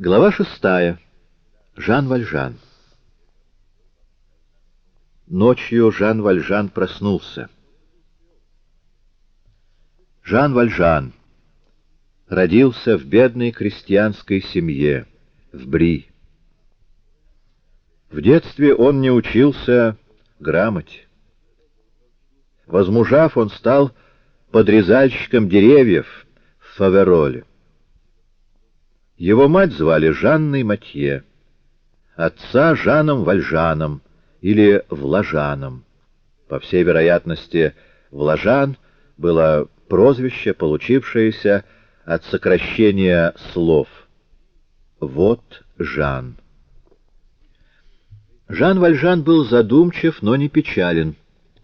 Глава шестая. Жан Вальжан. Ночью Жан Вальжан проснулся. Жан Вальжан родился в бедной крестьянской семье, в Бри. В детстве он не учился грамоте. Возмужав, он стал подрезальщиком деревьев в Фавероле. Его мать звали Жанной Матье, отца Жаном Вальжаном или Влажаном. По всей вероятности, Влажан было прозвище, получившееся от сокращения слов «Вот Жан». Жан Вальжан был задумчив, но не печален,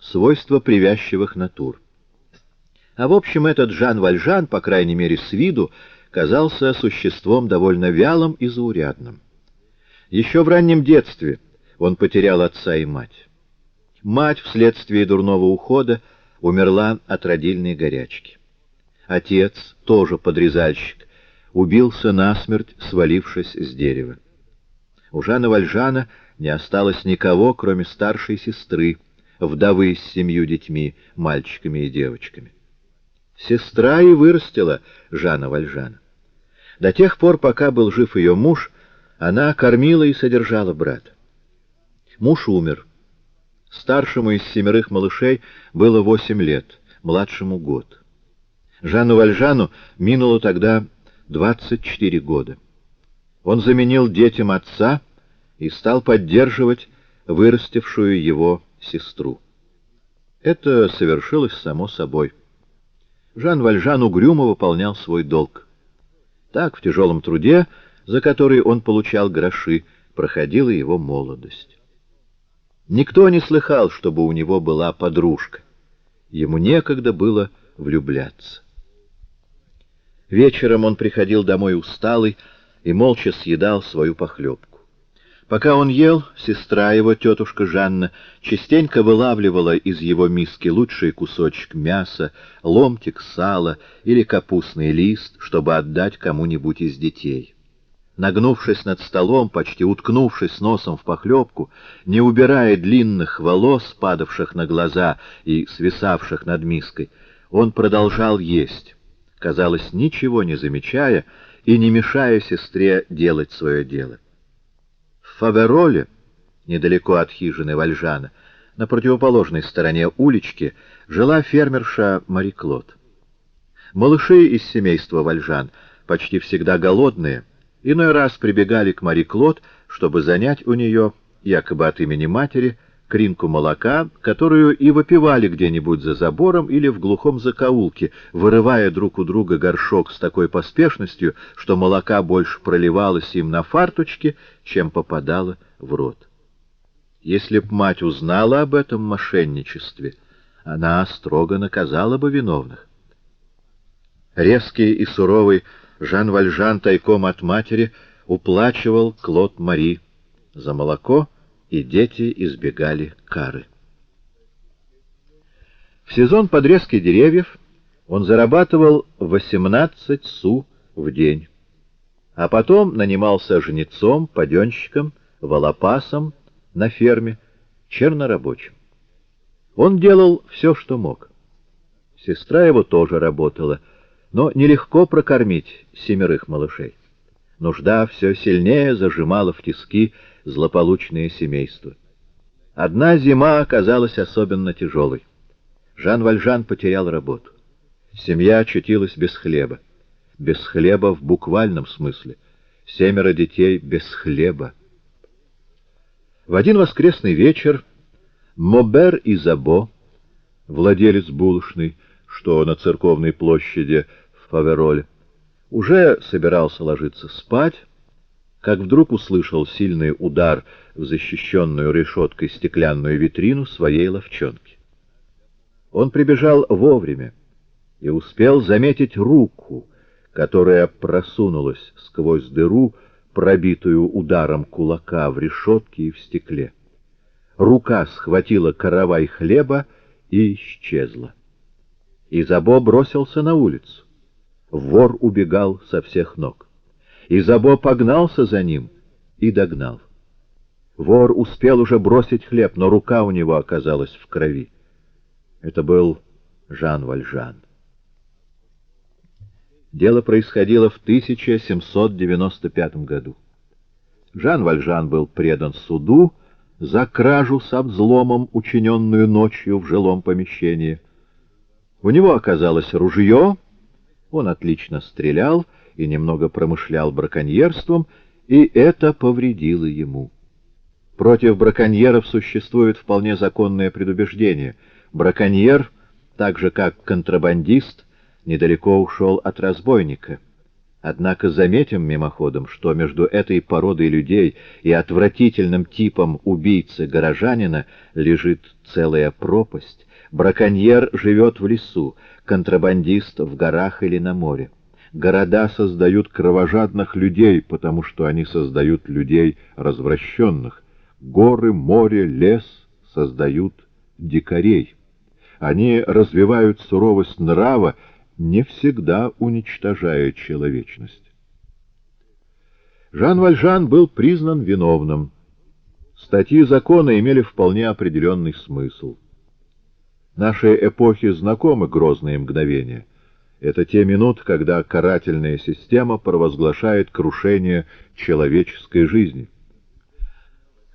свойство привязчивых натур. А в общем, этот Жан Вальжан, по крайней мере с виду, казался существом довольно вялым и заурядным. Еще в раннем детстве он потерял отца и мать. Мать вследствие дурного ухода умерла от родильной горячки. Отец, тоже подрезальщик, убился насмерть, свалившись с дерева. У Жана Вальжана не осталось никого, кроме старшей сестры, вдовы с семью детьми, мальчиками и девочками. Сестра и вырастила Жана Вальжана. До тех пор, пока был жив ее муж, она кормила и содержала брата. Муж умер. Старшему из семерых малышей было восемь лет, младшему — год. Жанну Вальжану минуло тогда 24 года. Он заменил детям отца и стал поддерживать вырастившую его сестру. Это совершилось само собой. Жан Вальжан угрюмо выполнял свой долг. Так, в тяжелом труде, за который он получал гроши, проходила его молодость. Никто не слыхал, чтобы у него была подружка. Ему некогда было влюбляться. Вечером он приходил домой усталый и молча съедал свою похлебку. Пока он ел, сестра его, тетушка Жанна, частенько вылавливала из его миски лучший кусочек мяса, ломтик сала или капустный лист, чтобы отдать кому-нибудь из детей. Нагнувшись над столом, почти уткнувшись носом в похлебку, не убирая длинных волос, падавших на глаза и свисавших над миской, он продолжал есть, казалось, ничего не замечая и не мешая сестре делать свое дело. Фавероле, недалеко от хижины Вальжана, на противоположной стороне улички, жила фермерша Мари Клод. Малыши из семейства Вальжан, почти всегда голодные, иной раз прибегали к Мари Клод, чтобы занять у нее, якобы от имени матери, кринку молока, которую и выпивали где-нибудь за забором или в глухом закоулке, вырывая друг у друга горшок с такой поспешностью, что молока больше проливалось им на фарточки, чем попадало в рот. Если б мать узнала об этом мошенничестве, она строго наказала бы виновных. Резкий и суровый Жан Вальжан тайком от матери уплачивал Клод Мари за молоко, и дети избегали кары. В сезон подрезки деревьев он зарабатывал 18 су в день, а потом нанимался жнецом, паденщиком, волопасом на ферме, чернорабочим. Он делал все, что мог. Сестра его тоже работала, но нелегко прокормить семерых малышей. Нужда все сильнее зажимала в тиски злополучное семейство. Одна зима оказалась особенно тяжелой. Жан Вальжан потерял работу. Семья очутилась без хлеба. Без хлеба в буквальном смысле. Семеро детей без хлеба. В один воскресный вечер Мобер Изабо, владелец булочной, что на церковной площади в Фавероле, уже собирался ложиться спать, как вдруг услышал сильный удар в защищенную решеткой стеклянную витрину своей ловчонки. Он прибежал вовремя и успел заметить руку, которая просунулась сквозь дыру, пробитую ударом кулака в решетке и в стекле. Рука схватила каравай хлеба и исчезла. Изабо бросился на улицу. Вор убегал со всех ног. Изабо погнался за ним и догнал. Вор успел уже бросить хлеб, но рука у него оказалась в крови. Это был Жан Вальжан. Дело происходило в 1795 году. Жан Вальжан был предан суду за кражу с взломом, учиненную ночью в жилом помещении. У него оказалось ружье, он отлично стрелял и немного промышлял браконьерством, и это повредило ему. Против браконьеров существует вполне законное предубеждение. Браконьер, так же как контрабандист, недалеко ушел от разбойника. Однако заметим мимоходом, что между этой породой людей и отвратительным типом убийцы-горожанина лежит целая пропасть. Браконьер живет в лесу, контрабандист в горах или на море. Города создают кровожадных людей, потому что они создают людей развращенных. Горы, море, лес создают дикарей. Они развивают суровость нрава, не всегда уничтожая человечность. Жан Вальжан был признан виновным. Статьи закона имели вполне определенный смысл. Нашей эпохе знакомы грозные мгновения. Это те минуты, когда карательная система провозглашает крушение человеческой жизни.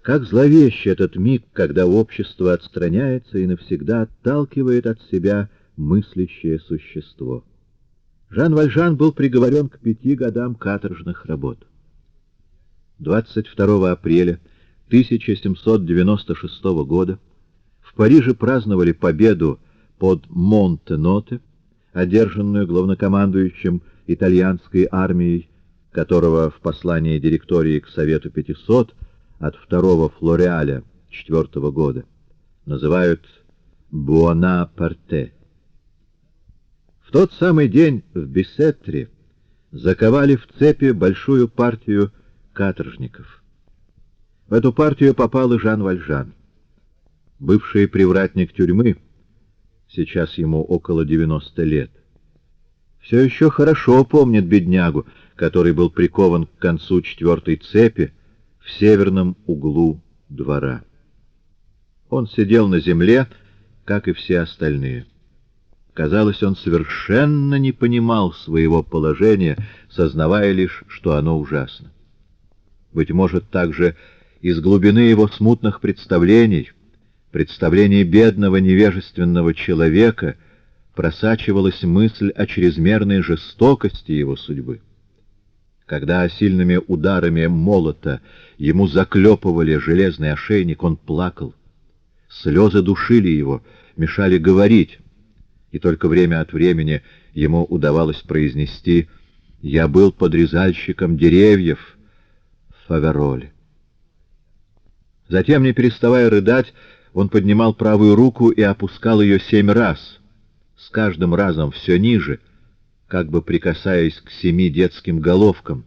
Как зловещ этот миг, когда общество отстраняется и навсегда отталкивает от себя мыслящее существо. Жан Вальжан был приговорен к пяти годам каторжных работ. 22 апреля 1796 года в Париже праздновали победу под Монте-Ноте, одержанную главнокомандующим итальянской армией, которого в послании директории к Совету 500 от 2 Флореаля 4 года называют «Буона-Парте». В тот самый день в Бесеттре заковали в цепи большую партию каторжников. В эту партию попал и Жан Вальжан. Бывший привратник тюрьмы, сейчас ему около 90 лет, все еще хорошо помнит беднягу, который был прикован к концу четвертой цепи в северном углу двора. Он сидел на земле, как и все остальные. Казалось, он совершенно не понимал своего положения, сознавая лишь, что оно ужасно. Быть может, также из глубины его смутных представлений, представлений бедного невежественного человека, просачивалась мысль о чрезмерной жестокости его судьбы. Когда сильными ударами молота ему заклепывали железный ошейник, он плакал. Слезы душили его, мешали говорить, и только время от времени ему удавалось произнести «Я был подрезальщиком деревьев в Фавероле». Затем, не переставая рыдать, он поднимал правую руку и опускал ее семь раз, с каждым разом все ниже, как бы прикасаясь к семи детским головкам,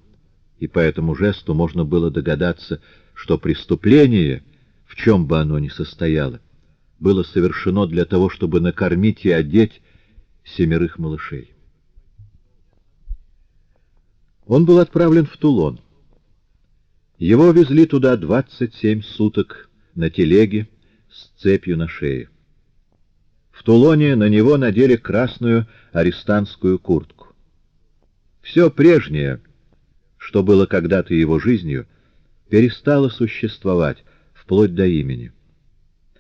и по этому жесту можно было догадаться, что преступление, в чем бы оно ни состояло, было совершено для того, чтобы накормить и одеть семерых малышей. Он был отправлен в Тулон. Его везли туда 27 суток на телеге с цепью на шее. В Тулоне на него надели красную арестантскую куртку. Все прежнее, что было когда-то его жизнью, перестало существовать, вплоть до имени.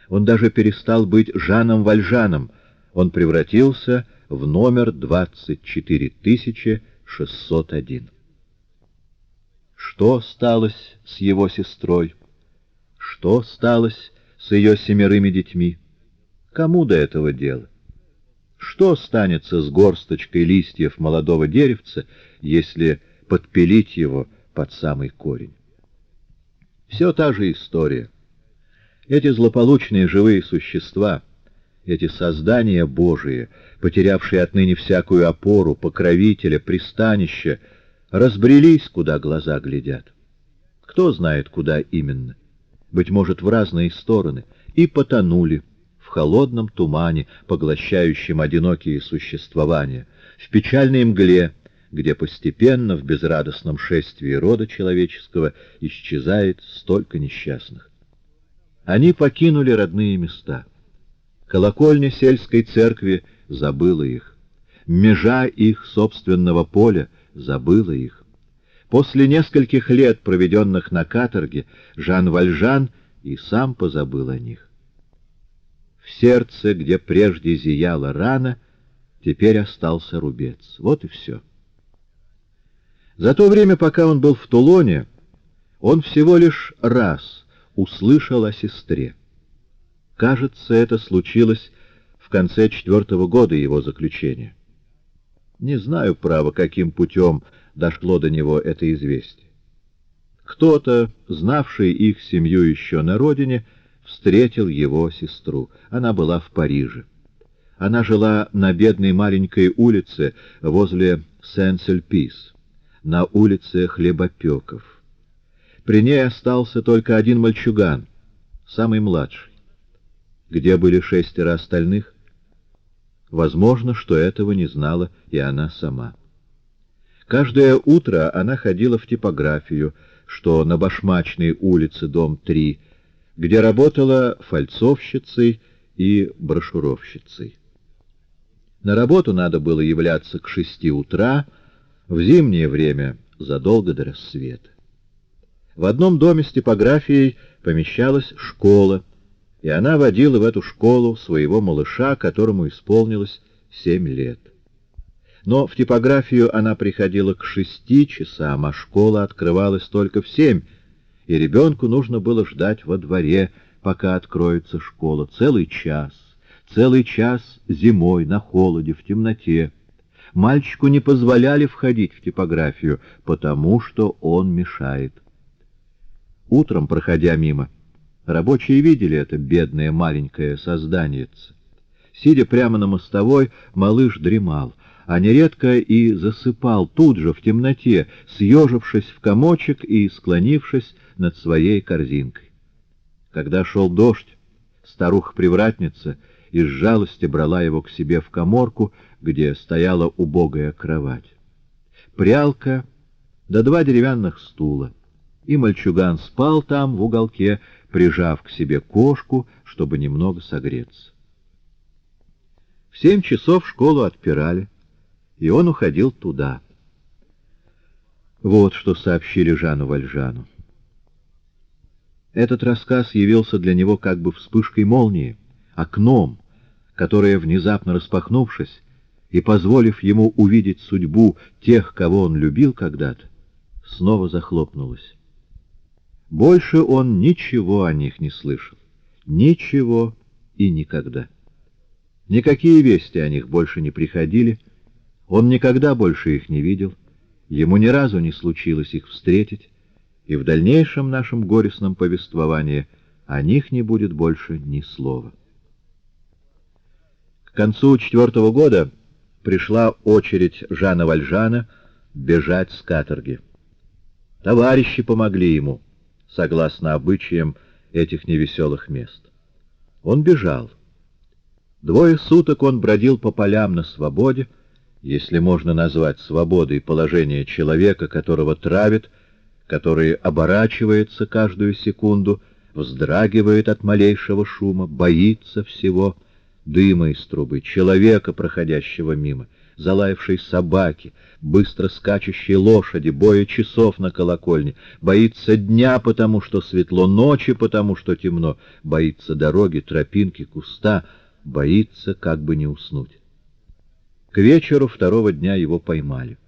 Он даже перестал быть Жаном Вальжаном, он превратился в номер 24601. Что сталось с его сестрой? Что сталось с ее семерыми детьми? Кому до этого дела? Что станется с горсточкой листьев молодого деревца, если подпилить его под самый корень? Все та же история. Эти злополучные живые существа, эти создания Божии, потерявшие отныне всякую опору, покровителя, пристанище, разбрелись, куда глаза глядят. Кто знает, куда именно. Быть может, в разные стороны. И потонули в холодном тумане, поглощающем одинокие существования, в печальной мгле, где постепенно в безрадостном шествии рода человеческого исчезает столько несчастных. Они покинули родные места. Колокольня сельской церкви забыла их. Межа их собственного поля забыла их. После нескольких лет, проведенных на каторге, Жан Вальжан и сам позабыл о них. В сердце, где прежде зияла рана, теперь остался рубец. Вот и все. За то время, пока он был в Тулоне, он всего лишь раз услышал о сестре. Кажется, это случилось в конце четвертого года его заключения. Не знаю, право, каким путем дошло до него это известие. Кто-то, знавший их семью еще на родине, встретил его сестру. Она была в Париже. Она жила на бедной маленькой улице возле Сен-Сельпис на улице Хлебопеков. При ней остался только один мальчуган, самый младший. Где были шестеро остальных? Возможно, что этого не знала и она сама. Каждое утро она ходила в типографию, что на Башмачной улице, дом 3, где работала фальцовщицей и брошюровщицей. На работу надо было являться к шести утра, в зимнее время задолго до рассвета. В одном доме с типографией помещалась школа, и она водила в эту школу своего малыша, которому исполнилось семь лет. Но в типографию она приходила к шести часам, а школа открывалась только в семь, и ребенку нужно было ждать во дворе, пока откроется школа, целый час, целый час зимой, на холоде, в темноте. Мальчику не позволяли входить в типографию, потому что он мешает. Утром, проходя мимо, рабочие видели это бедное маленькое создание. Сидя прямо на мостовой, малыш дремал, а нередко и засыпал тут же, в темноте, съежившись в комочек и склонившись над своей корзинкой. Когда шел дождь, старуха-привратница из жалости брала его к себе в коморку, где стояла убогая кровать. Прялка да два деревянных стула. И мальчуган спал там, в уголке, прижав к себе кошку, чтобы немного согреться. В семь часов школу отпирали, и он уходил туда. Вот что сообщили Жану Вальжану. Этот рассказ явился для него как бы вспышкой молнии, окном, которое, внезапно распахнувшись, и, позволив ему увидеть судьбу тех, кого он любил когда-то, снова захлопнулась. Больше он ничего о них не слышал. Ничего и никогда. Никакие вести о них больше не приходили, он никогда больше их не видел, ему ни разу не случилось их встретить, и в дальнейшем нашем горестном повествовании о них не будет больше ни слова. К концу четвертого года пришла очередь Жана Вальжана бежать с каторги. Товарищи помогли ему, согласно обычаям этих невеселых мест. Он бежал. Двое суток он бродил по полям на свободе, если можно назвать свободой положение человека, которого травит, который оборачивается каждую секунду, вздрагивает от малейшего шума, боится всего — дыма из трубы, человека, проходящего мимо, залаявшей собаки, быстро скачущей лошади, боя часов на колокольне, боится дня, потому что светло, ночи, потому что темно, боится дороги, тропинки, куста, боится, как бы не уснуть. К вечеру второго дня его поймали.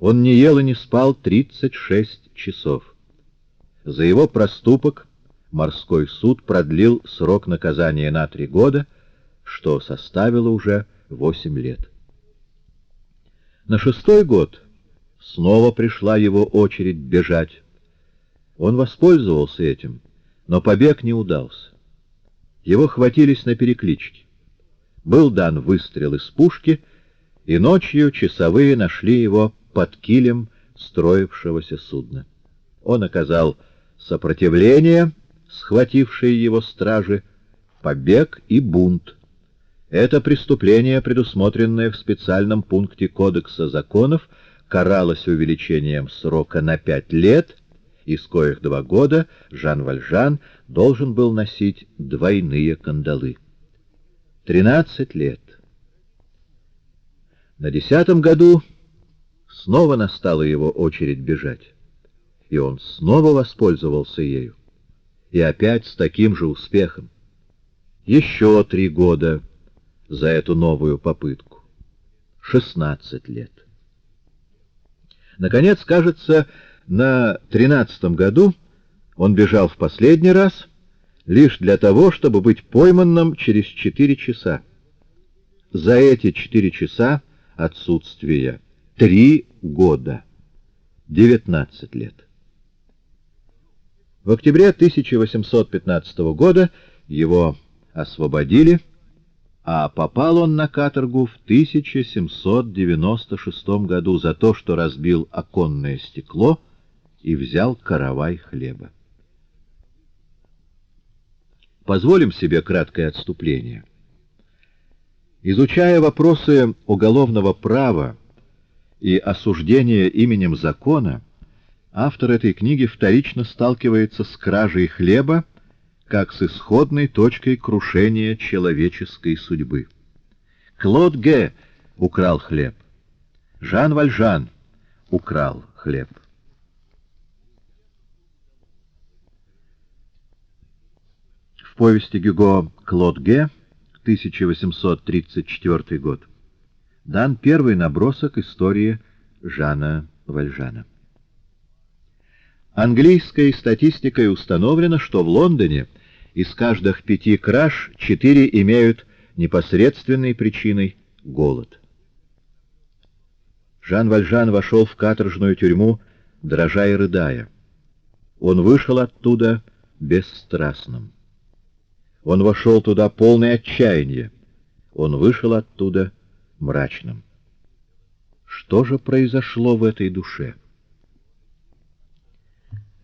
Он не ел и не спал 36 часов. За его проступок морской суд продлил срок наказания на три года — что составило уже восемь лет. На шестой год снова пришла его очередь бежать. Он воспользовался этим, но побег не удался. Его хватились на перекличке. Был дан выстрел из пушки, и ночью часовые нашли его под килем строившегося судна. Он оказал сопротивление, схватившие его стражи, побег и бунт. Это преступление, предусмотренное в специальном пункте Кодекса законов, каралось увеличением срока на пять лет, из коих два года Жан Вальжан должен был носить двойные кандалы. Тринадцать лет. На десятом году снова настала его очередь бежать, и он снова воспользовался ею, и опять с таким же успехом. Еще три года за эту новую попытку. Шестнадцать лет. Наконец, кажется, на тринадцатом году он бежал в последний раз лишь для того, чтобы быть пойманным через четыре часа. За эти четыре часа отсутствия три года, девятнадцать лет. В октябре 1815 года его освободили, а попал он на каторгу в 1796 году за то, что разбил оконное стекло и взял каравай хлеба. Позволим себе краткое отступление. Изучая вопросы уголовного права и осуждения именем закона, автор этой книги вторично сталкивается с кражей хлеба как с исходной точкой крушения человеческой судьбы. Клод Ге украл хлеб. Жан Вальжан украл хлеб. В повести Гюго «Клод Ге» 1834 год дан первый набросок истории Жана Вальжана. Английской статистикой установлено, что в Лондоне из каждых пяти краж четыре имеют непосредственной причиной голод. Жан Вальжан вошел в каторжную тюрьму, дрожа и рыдая. Он вышел оттуда бесстрастным. Он вошел туда полный отчаяния. Он вышел оттуда мрачным. Что же произошло в этой душе?